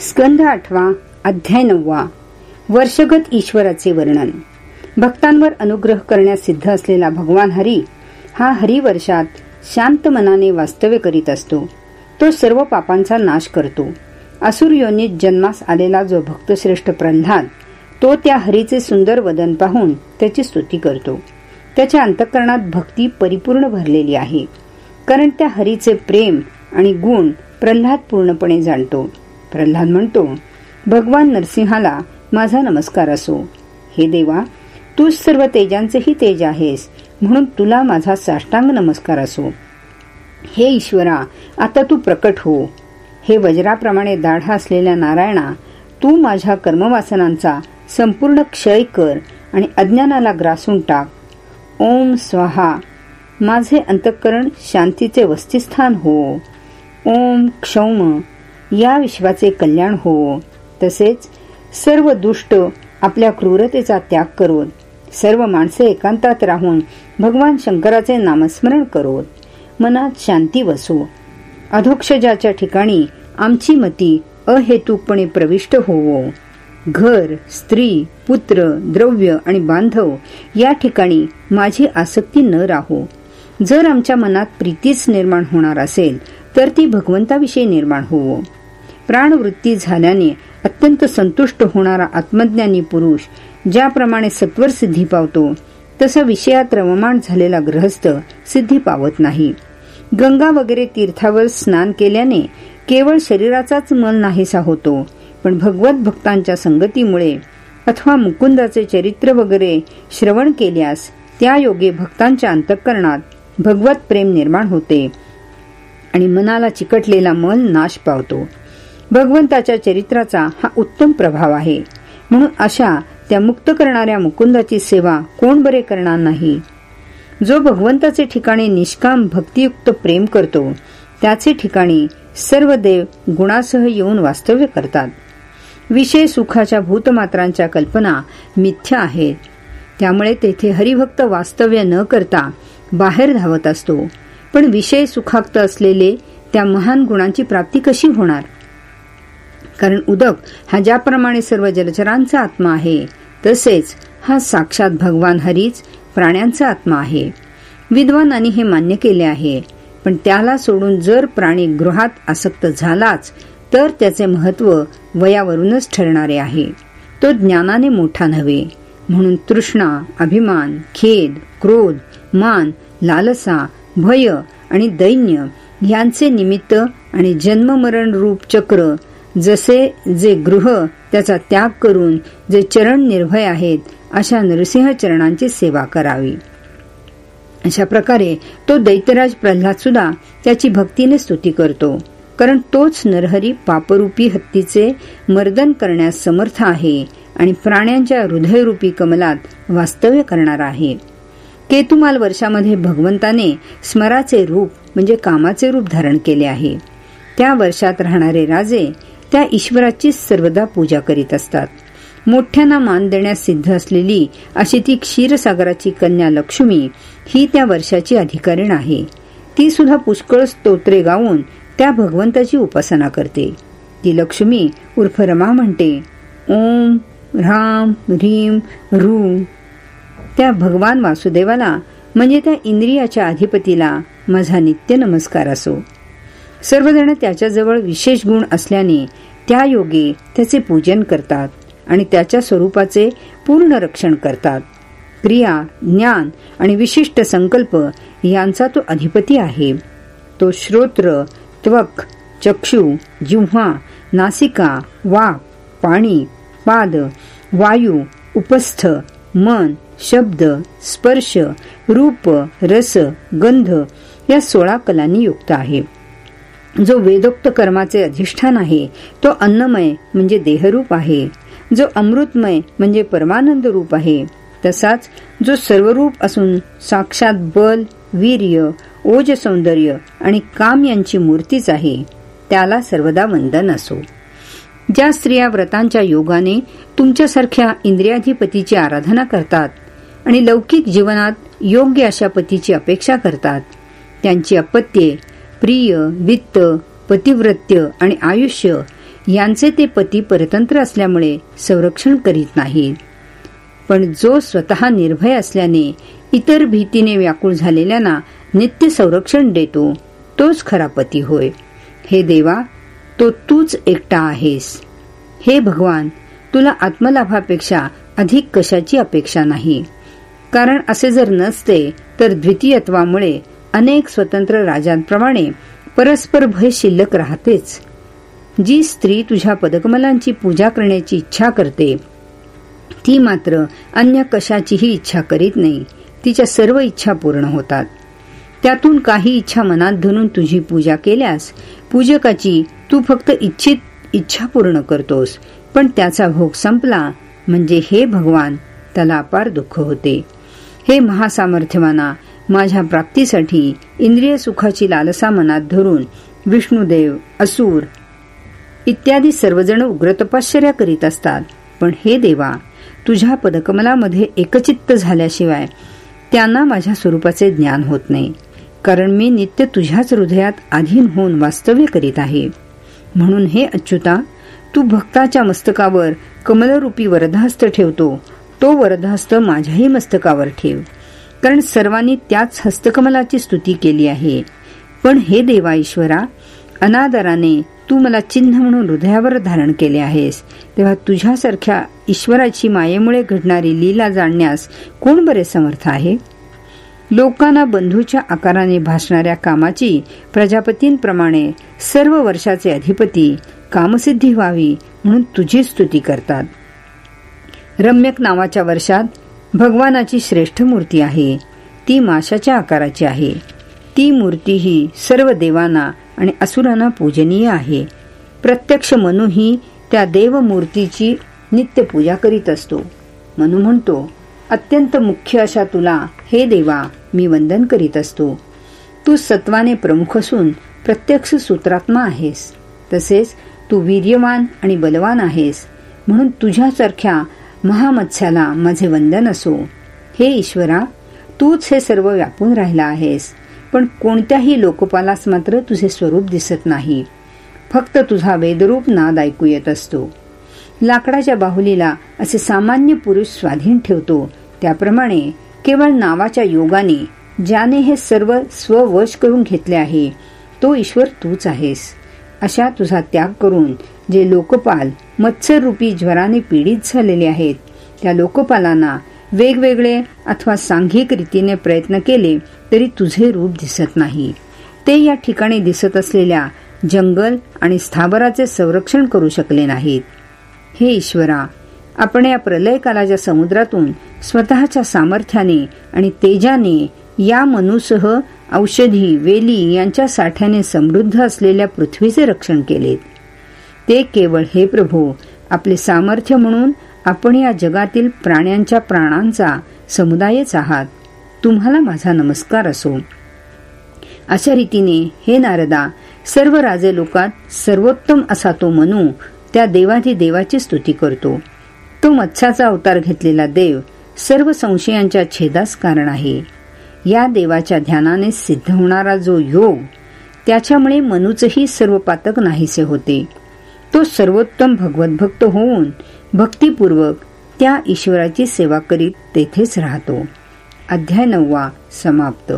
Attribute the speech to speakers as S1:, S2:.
S1: स्कंध आठवा अध्याय नववा. वर्षगत ईश्वराचे वर्णन. भक्तांवर अनुग्रह करण्यास सिद्ध असलेला भगवान हरी हा हरिवर्षात शांत मनाने वास्तव्य करीत असतो. तो सर्व पापांचा नाश करतो. असुर योनीत जन्मास आलेला जो भक्तश्रेष्ठ प्रल्हाद तो त्या हरीचे सुंदर वदन पाहून त्याची स्तुती करतो. त्याच्या अंतकरणात भक्ती परिपूर्ण भरलेली आहे. कारण त्या हरीचे प्रेम आणि गुण प्रल्हाद पूर्णपणे जाणतो. प्रल्हाद म्हणतो भगवान नरसिंहाला माझा नमस्कार असो. हे देवा तू सर्व तेजांचेही तेज आहेस म्हणून तुला माझा साष्टांग नमस्कार असो. हे ईश्वरा आता तू प्रकट हो. हे वज्राप्रमाणे दाढा असलेल्या नारायणा तू माझ्या कर्मवासनांचा संपूर्ण क्षय कर आणि अज्ञानाला ग्रासून टाक. ओम स्वाहा. माझे अंतःकरण शांतीचे वस्तिस्थान हो. ओम क्षौम. या विश्वाचे कल्याण हो. तसेच सर्व दुष्ट आपल्या क्रूरतेचा त्याग करोत. सर्व माणसे एकांतात राहून भगवान शंकराचे नामस्मरण करोत. मनात शांती वसो अधोक्षजाच्या ठिकाणी आमची मती अहेतुकपणे प्रविष्ट होवो. घर स्त्री पुत्र द्रव्य आणि बांधव या ठिकाणी माझी आसक्ती न राहो. जर आमच्या मनात प्रीतीच निर्माण होणार असेल तर ती भगवंताविषयी निर्माण होवो. प्राणवृत्ती झाल्याने अत्यंत संतुष्ट होणारा आत्मज्ञानी पुरुष ज्याप्रमाणे सत्वर सिद्धी पावतो तसा विषयात रममाण झालेला ग्रहस्थ सिद्धी पावत नाही. गंगा वगैरे तीर्थावर स्नान केल्याने केवळ शरीराचाच मल नाहीसा होतो पण भगवत भक्तांच्या संगतीमुळे अथवा मुकुंदाचे चरित्र वगैरे श्रवण केल्यास त्या योगे भक्तांच्या अंतःकरणात भगवत प्रेम निर्माण होते आणि मनाला चिकटलेला मल नाश पावतो. भगवंताच्या चरित्राचा हा उत्तम प्रभाव आहे. म्हणून अशा त्या मुक्त करणाऱ्या मुकुंदाची सेवा कोण बरे करणार नाही? जो भगवंताचे ठिकाणी निष्काम भक्तियुक्त प्रेम करतो त्याचे ठिकाणी सर्व देव गुणासह येऊन वास्तव्य करतात. विषय सुखाच्या भूतमात्रांच्या कल्पना मिथ्या आहेत. त्यामुळे तेथे हरिभक्त वास्तव्य न करता बाहेर धावत असतो. पण विषय सुखाक्त असलेले त्या महान गुणांची प्राप्ती कशी होणार? कारण उदक हा ज्याप्रमाणे सर्व जलचरांचा आत्मा आहे तसेच हा साक्षात भगवान हरीच प्राण्यांचा आत्मा आहे. विद्वानांनी हे मान्य केले आहे पण त्याला सोडून जर प्राणी गृहात आसक्त झालाच तर त्याचे महत्त्व वयावरूनच ठरणारे आहे. तो ज्ञानाने मोठा नव्हे म्हणून तृष्णा अभिमान खेद क्रोध मान लालसा भय आणि दैन्य यांचे निमित्त आणि जन्ममरण रूप चक्र जसे जे गृह त्याचा त्याग करून जे चरण निर्भय आहेत अशा नरसिंह चरणांची सेवा करावी. अशा प्रकारे तो दैत्यराज प्रल्हाद सुद्धा त्याची भक्तीने स्तुती करतो. कारण तोच नरहरी पापरूपी हत्तीचे मर्दन करण्यास समर्थ आहे आणि प्राण्यांच्या हृदयरूपी कमलात वास्तव्य करणार आहे. केतुमाल वर्षामध्ये भगवंताने स्मराचे रूप म्हणजे कामाचे रूप धारण केले आहे. त्या वर्षात राहणारे राजे त्या ईश्वराची सर्वदा पूजा करीत असतात. मोठ्यांना मान देण्यास सिद्ध असलेली अशी ती क्षीरसागराची कन्या लक्ष्मी ही त्या वर्षाची अधिकारीण आहे ती सुद्धा पुष्कळ स्तोत्रे गाऊन त्या भगवंताची उपासना करते. ती लक्ष्मी उर्फ रमा म्हणते ओम राम ह्रीम रू त्या भगवान वासुदेवाला म्हणजे त्या इंद्रियाच्या अधिपतीला माझा नित्य नमस्कार असो. सर्वजण त्याच्याजवळ विशेष गुण असल्याने त्या योगे त्याचे पूजन करतात आणि त्याच्या स्वरूपाचे पूर्ण रक्षण करतात. क्रिया ज्ञान आणि विशिष्ट संकल्प यांचा तो अधिपती आहे. तो श्रोत्र त्वक चक्षु जिव्हा नासिका वाक पाणी पाद वायू उपस्थ मन शब्द स्पर्श रूप रस गंध या सोळा कलांनी युक्त आहे. जो वेदोक्त कर्माचे अधिष्ठान आहे तो अन्नमय म्हणजे देहरूप आहे. जो अमृतमय म्हणजे परमानंद रूप आहे. तसाच जो सर्वरूप असून साक्षात बल वीर्य ओज सौंदर्य आणि काम यांची मूर्तीच आहे त्याला सर्वदा वंदन असो. ज्या स्त्रिया व्रतांच्या योगाने तुमच्यासारख्या इंद्रियाधिपतीची आराधना करतात आणि लौकिक जीवनात योग्य अशा पतीची अपेक्षा करतात त्यांची अपत्ये प्रिय वित्त पतिव्रत्य आणि आयुष्य यांचे ते पती परतंत्र असल्यामुळे संरक्षण करीत नाहीत पण जो स्वतः निर्भय असल्याने इतर भीतीने व्याकुळ झालेल्यांना नित्य संरक्षण देतो तोच खरा पती होय. हे देवा तो तूच एकटा आहेस. हे भगवान तुला आत्मलाभापेक्षा अधिक कशाची अपेक्षा नाही? कारण असे जर नसते तर द्वितीयत्वामुळे अनेक स्वतंत्र राजांप्रमाणे परस्पर भय शिल्लक राहतेच. जी स्त्री तुझ्या पदकमलांची पूजा करण्याची इच्छा करते ती मात्र अन्य कशाचीही इच्छा करीत नाही. तिच्या सर्व इच्छा पूर्ण होतात. त्यातून काही इच्छा मनात धरून तुझी पूजा केल्यास पूजकाची तू फक्त इच्छित इच्छा पूर्ण करतोस पण त्याचा भोग संपला म्हणजे हे भगवान त्याला अपार दुःख होते. हे महासामर्थ्यमाना माझ्या प्राप्तीसाठी इंद्रिय सुखाची लालसा मनात धरून विष्णुदेव असुर इत्यादी सर्वजण उग्र तपश्चर्या करीत असतात. पण हे देवा तुझ्या पदकमलामध्ये एकचित्त झाल्याशिवाय त्यांना माझ्या स्वरूपाचे ज्ञान होत नाही. कारण मी नित्य तुझ्याच हृदयात अधीन होऊन वास्तव्य करीत आहे. म्हणून हे अच्युता तू भक्ताच्या मस्तकावर कमलरूपी वरदहस्त ठेवतो. तो वरदहस्त माझ्याही मस्तकावर ठेव. कारण सर्वांनी त्याच हस्तकमलाची स्तुती केली आहे. पण हे देवा ईश्वरा अनादराने तू मला चिन्ह म्हणून हृदयावर धारण केले आहेस. तेव्हा तुझ्यासारख्या ईश्वराची मायेमुळे घडणारी लीला जाणण्यास कोण बरे समर्थ आहे? लोकांना बंधूच्या आकाराने भासणाऱ्या कामाची प्रजापतींप्रमाणे सर्व वर्षाचे अधिपती कामसिद्धी व्हावी म्हणून तुझी स्तुती करतात. रम्यक नावाच्या वर्षात भगवानाची श्रेष्ठ मूर्ती आहे. ती माशाच्या आकाराची आहे. ती मूर्ती ही सर्व देवांना आणि असुरांना पूजनीय आहे. प्रत्यक्ष मनुही त्या देवमूर्तीची नित्य पूजा करीत असतो. मनु म्हणतो अत्यंत मुख्य अशा तुला हे देवा मी वंदन करीत असतो. तू सत्वाने प्रमुख असून प्रत्यक्ष सूत्रात्मा आहेस. तसेच तू वीर्यवान आणि बलवान आहेस. म्हणून तुझ्यासारख्या महामत्स्याला माझे वंदन असो. हे ईश्वरा तूच हे सर्व व्यापून राहिला आहेस पण कोणत्याही लोकपालास मात्र तुझे स्वरूप दिसत नाही. फक्त तुझा वेदरूप नाद ऐकू येत असतो. लाकडाच्या बाहुलीला असे सामान्य पुरुष स्वाधीन ठेवतो. त्याप्रमाणे केवळ नावाच्या योगाने ज्याने हे सर्व स्ववश करून घेतले आहे तो ईश्वर तूच आहेस. अशा तुझा त्याग करून जे लोकपाल मत्स्यरूपी ज्वराने पीडित झालेले आहेत. त्या लोकपालांना वेगवेगळे अथवा सांघिक रीतीने प्रयत्न केले तरी तुझे रूप दिसत नाही. ते या ठिकाणी दिसत असलेल्या जंगल आणि स्थावराचे संरक्षण करू शकले नाहीत. हे ईश्वरा आपण या प्रलयकालाच्या समुद्रातून स्वतःच्या सामर्थ्याने आणि तेजाने या मनुसह औषधी वेली यांच्या साठ्याने समृद्ध असलेल्या पृथ्वीचे रक्षण केलेत. ते केवळ हे प्रभू आपले सामर्थ्य म्हणून आपण या जगातील प्राण्यांच्या प्राणांचा समुदायच आहात. तुम्हाला माझा नमस्कार असो. अशा रीतीने हे नारदा सर्व राजे लोकात सर्वोत्तम असा तो मनू त्या देवाधी देवाची स्तुती करतो. तो मत्स्याचा अवतार घेतलेला देव सर्व संशयांच्या छेदास कारण आहे. या देवाच्या ध्यानाने सिद्ध होणारा जो योग त्याच्यामुळे मनुचही सर्व पातक नाहीसे होते. तो सर्वोत्तम भगवत भक्त होऊन भक्तिपूर्वक त्या ईश्वराची सेवा करीत तेथेच राहतो. अध्याय नववा समाप्त.